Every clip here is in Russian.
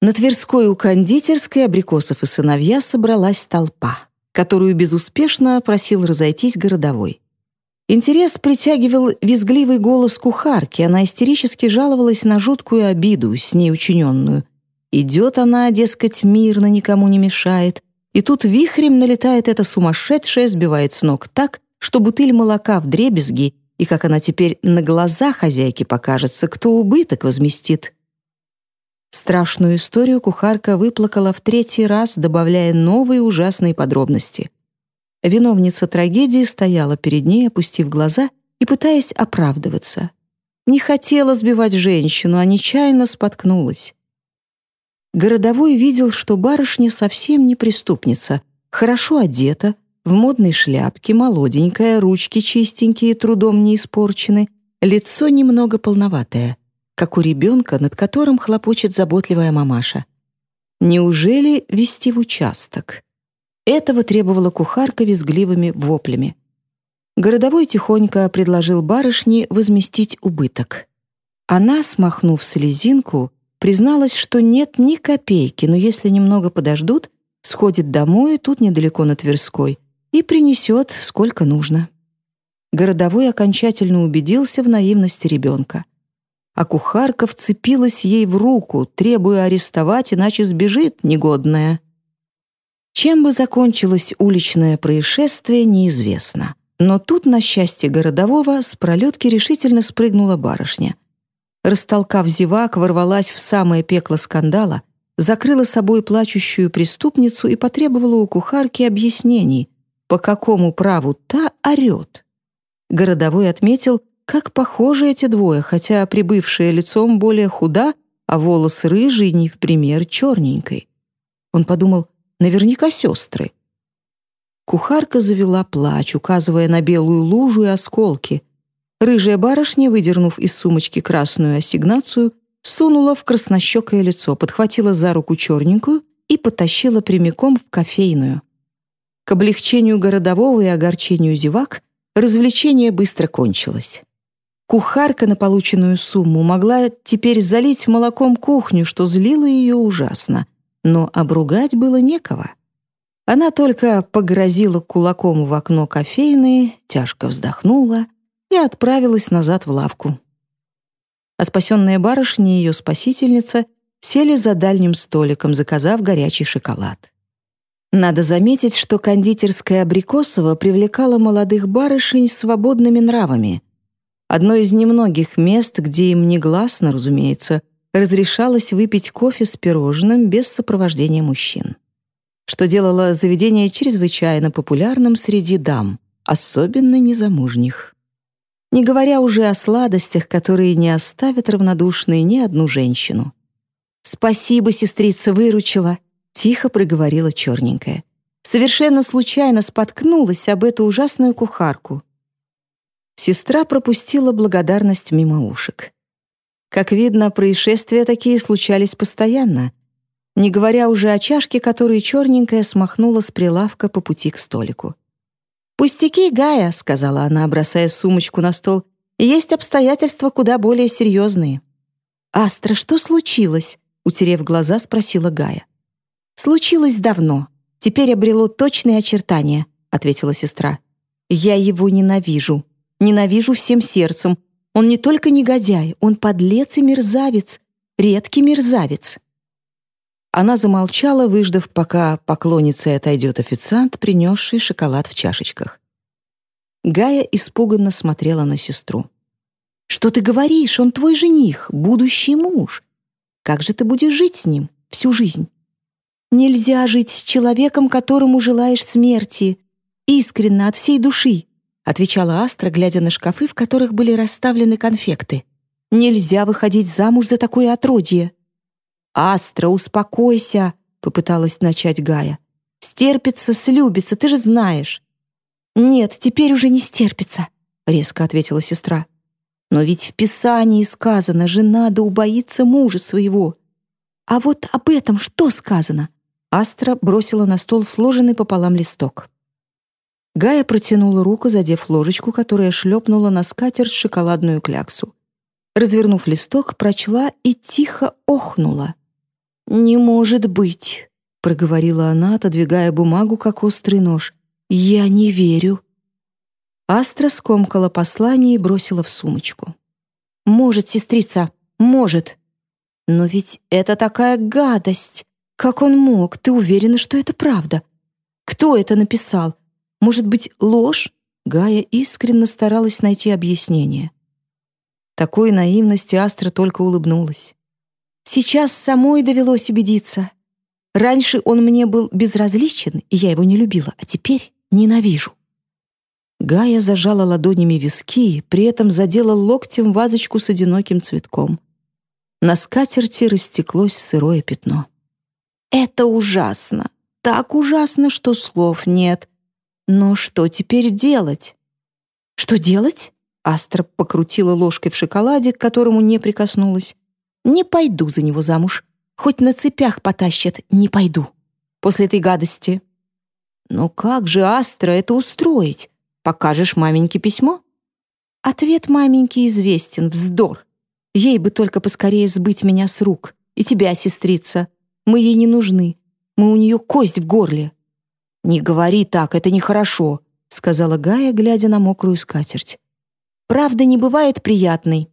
На Тверской у кондитерской абрикосов и сыновья собралась толпа, которую безуспешно просил разойтись городовой. Интерес притягивал визгливый голос кухарки, она истерически жаловалась на жуткую обиду, с ней учиненную. Идет она, дескать, мирно, никому не мешает, и тут вихрем налетает эта сумасшедшая, сбивает с ног так, что бутыль молока в дребезги, и как она теперь на глаза хозяйки покажется, кто убыток возместит. Страшную историю кухарка выплакала в третий раз, добавляя новые ужасные подробности. Виновница трагедии стояла перед ней, опустив глаза и пытаясь оправдываться. Не хотела сбивать женщину, а нечаянно споткнулась. Городовой видел, что барышня совсем не преступница, хорошо одета, в модной шляпке, молоденькая, ручки чистенькие, трудом не испорчены, лицо немного полноватое, как у ребенка, над которым хлопочет заботливая мамаша. Неужели вести в участок? Этого требовала кухарка визгливыми воплями. Городовой тихонько предложил барышне возместить убыток. Она, смахнув слезинку, призналась, что нет ни копейки, но если немного подождут, сходит домой, тут недалеко на Тверской, и принесет сколько нужно. Городовой окончательно убедился в наивности ребенка. А кухарка вцепилась ей в руку, требуя арестовать, иначе сбежит негодная. Чем бы закончилось уличное происшествие, неизвестно. Но тут, на счастье городового, с пролетки решительно спрыгнула барышня. Растолкав зевак, ворвалась в самое пекло скандала, закрыла собой плачущую преступницу и потребовала у кухарки объяснений, по какому праву та орет. Городовой отметил, как похожи эти двое, хотя прибывшая лицом более худа, а волос рыжий не в пример черненькой. Он подумал, Наверняка сестры. Кухарка завела плач, указывая на белую лужу и осколки. Рыжая барышня, выдернув из сумочки красную ассигнацию, сунула в краснощекое лицо, подхватила за руку черненькую и потащила прямиком в кофейную. К облегчению городового и огорчению зевак развлечение быстро кончилось. Кухарка на полученную сумму могла теперь залить молоком кухню, что злило ее ужасно — но обругать было некого. Она только погрозила кулаком в окно кофейной, тяжко вздохнула и отправилась назад в лавку. А спасенная барышня и ее спасительница сели за дальним столиком, заказав горячий шоколад. Надо заметить, что кондитерская Абрикосова привлекала молодых барышень свободными нравами. Одно из немногих мест, где им негласно, разумеется, разрешалось выпить кофе с пирожным без сопровождения мужчин, что делало заведение чрезвычайно популярным среди дам, особенно незамужних. Не говоря уже о сладостях, которые не оставят равнодушной ни одну женщину. «Спасибо, сестрица, выручила», — тихо проговорила черненькая. Совершенно случайно споткнулась об эту ужасную кухарку. Сестра пропустила благодарность мимо ушек. Как видно, происшествия такие случались постоянно, не говоря уже о чашке, которую черненькая смахнула с прилавка по пути к столику. «Пустяки, Гая», — сказала она, бросая сумочку на стол, «есть обстоятельства куда более серьезные». «Астра, что случилось?» — утерев глаза, спросила Гая. «Случилось давно. Теперь обрело точные очертания», — ответила сестра. «Я его ненавижу. Ненавижу всем сердцем, он не только негодяй, он подлец и мерзавец, редкий мерзавец». Она замолчала, выждав, пока поклонницей отойдет официант, принесший шоколад в чашечках. Гая испуганно смотрела на сестру. «Что ты говоришь? Он твой жених, будущий муж. Как же ты будешь жить с ним всю жизнь? Нельзя жить с человеком, которому желаешь смерти, искренне, от всей души отвечала Астра, глядя на шкафы, в которых были расставлены конфекты. «Нельзя выходить замуж за такое отродье!» «Астра, успокойся!» — попыталась начать Гая. «Стерпится, слюбится, ты же знаешь!» «Нет, теперь уже не стерпится», — резко ответила сестра. «Но ведь в Писании сказано, жена да убоится мужа своего». «А вот об этом что сказано?» Астра бросила на стол сложенный пополам листок. Гая протянула руку, задев ложечку, которая шлепнула на скатерть шоколадную кляксу. Развернув листок, прочла и тихо охнула. «Не может быть», — проговорила она, отодвигая бумагу, как острый нож. «Я не верю». Астра скомкала послание и бросила в сумочку. «Может, сестрица, может. Но ведь это такая гадость. Как он мог? Ты уверена, что это правда? Кто это написал? Может быть, ложь?» Гая искренне старалась найти объяснение. Такой наивности Астра только улыбнулась. «Сейчас самой довелось убедиться. Раньше он мне был безразличен, и я его не любила, а теперь ненавижу». Гая зажала ладонями виски, при этом задела локтем вазочку с одиноким цветком. На скатерти растеклось сырое пятно. «Это ужасно! Так ужасно, что слов нет. Но что теперь делать?» «Что делать?» Астра покрутила ложкой в шоколаде, к которому не прикоснулась. «Не пойду за него замуж. Хоть на цепях потащат, не пойду. После этой гадости». «Но как же, Астра, это устроить? Покажешь маменьке письмо?» Ответ маменьки известен, вздор. Ей бы только поскорее сбыть меня с рук. И тебя, сестрица. Мы ей не нужны. Мы у нее кость в горле. «Не говори так, это нехорошо», — сказала Гая, глядя на мокрую скатерть. «Правда не бывает приятной».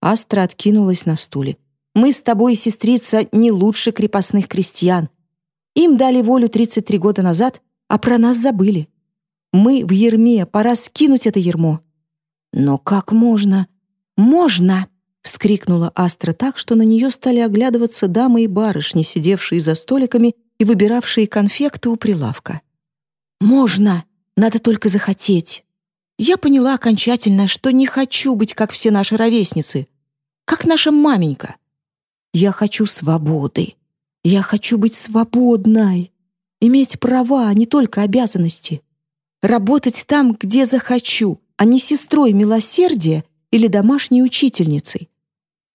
Астра откинулась на стуле. «Мы с тобой, сестрица, не лучше крепостных крестьян. Им дали волю 33 года назад, а про нас забыли. Мы в ерме, пора скинуть это ермо». «Но как можно?» «Можно!» — вскрикнула Астра так, что на нее стали оглядываться дамы и барышни, сидевшие за столиками и выбиравшие конфекты у прилавка. «Можно! Надо только захотеть!» Я поняла окончательно, что не хочу быть, как все наши ровесницы, как наша маменька. Я хочу свободы. Я хочу быть свободной, иметь права, а не только обязанности. Работать там, где захочу, а не сестрой милосердия или домашней учительницей.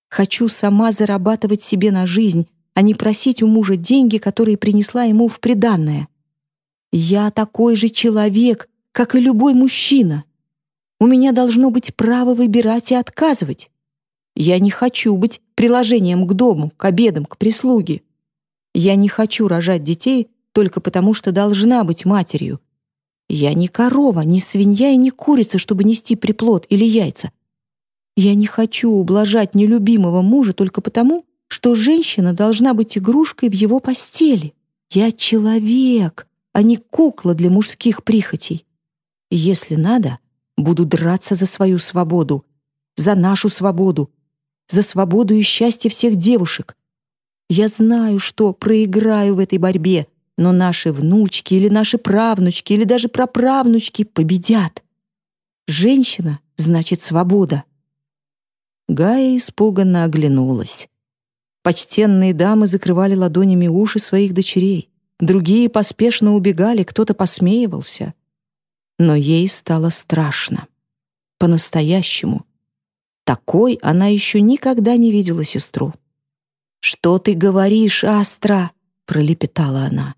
Хочу сама зарабатывать себе на жизнь, а не просить у мужа деньги, которые принесла ему в приданное. Я такой же человек, как и любой мужчина. У меня должно быть право выбирать и отказывать. Я не хочу быть приложением к дому, к обедам, к прислуге. Я не хочу рожать детей только потому, что должна быть матерью. Я не корова, не свинья и не курица, чтобы нести приплод или яйца. Я не хочу ублажать нелюбимого мужа только потому, что женщина должна быть игрушкой в его постели. Я человек, а не кукла для мужских прихотей. И если надо, буду драться за свою свободу, за нашу свободу, за свободу и счастье всех девушек. Я знаю, что проиграю в этой борьбе, но наши внучки или наши правнучки или даже праправнучки победят. Женщина значит свобода. Гая испуганно оглянулась. Почтенные дамы закрывали ладонями уши своих дочерей. Другие поспешно убегали, кто-то посмеивался. Но ей стало страшно. По-настоящему. Такой она еще никогда не видела сестру. «Что ты говоришь, Астра?» — пролепетала она.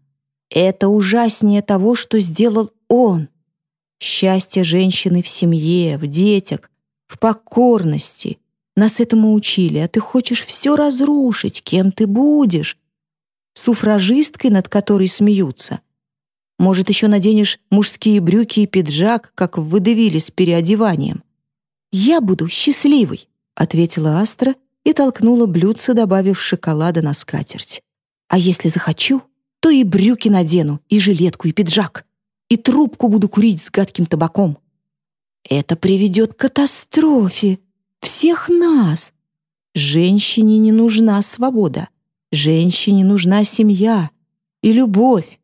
«Это ужаснее того, что сделал он. Счастье женщины в семье, в детях, в покорности, нас этому учили, а ты хочешь все разрушить. Кем ты будешь? Суфражисткой, над которой смеются. Может, еще наденешь мужские брюки и пиджак, как в выдавиле с переодеванием. «Я буду счастливой», — ответила Астра и толкнула блюдце, добавив шоколада на скатерть. «А если захочу, то и брюки надену, и жилетку, и пиджак, и трубку буду курить с гадким табаком». «Это приведет к катастрофе», всех нас. Женщине не нужна свобода. Женщине нужна семья и любовь.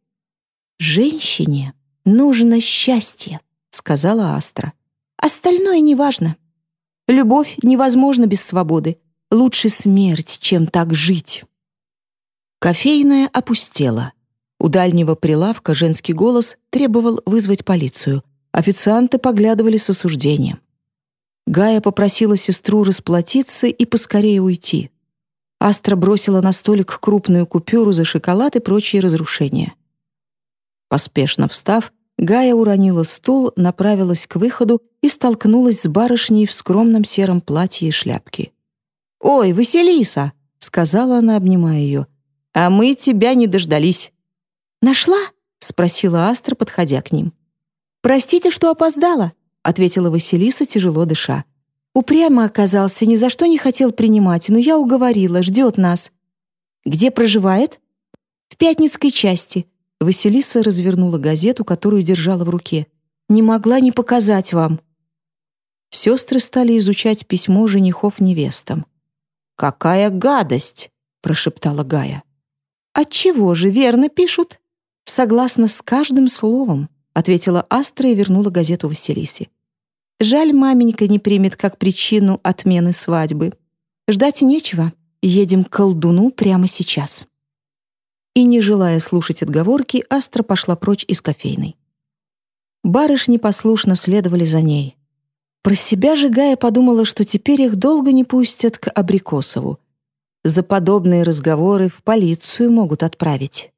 Женщине нужно счастье, сказала Астра. Остальное неважно. Любовь невозможна без свободы. Лучше смерть, чем так жить. Кофейная опустела. У дальнего прилавка женский голос требовал вызвать полицию. Официанты поглядывали с осуждением. Гая попросила сестру расплатиться и поскорее уйти. Астра бросила на столик крупную купюру за шоколад и прочие разрушения. Поспешно встав, Гая уронила стул, направилась к выходу и столкнулась с барышней в скромном сером платье и шляпке. «Ой, Василиса!» — сказала она, обнимая ее. «А мы тебя не дождались». «Нашла?» — спросила Астра, подходя к ним. «Простите, что опоздала», — ответила Василиса, тяжело дыша. «Упрямо оказался, ни за что не хотел принимать, но я уговорила, ждет нас». «Где проживает?» «В Пятницкой части». Василиса развернула газету, которую держала в руке. «Не могла не показать вам». Сестры стали изучать письмо женихов невестам. «Какая гадость!» — прошептала Гая. «Отчего же, верно пишут?» «Согласна с каждым словом», — ответила Астра и вернула газету Василисе. «Жаль, маменька не примет как причину отмены свадьбы. Ждать нечего. Едем к колдуну прямо сейчас». И, не желая слушать отговорки, Астра пошла прочь из кофейной. Барышни послушно следовали за ней. Про себя же Гая подумала, что теперь их долго не пустят к Абрикосову. За подобные разговоры в полицию могут отправить.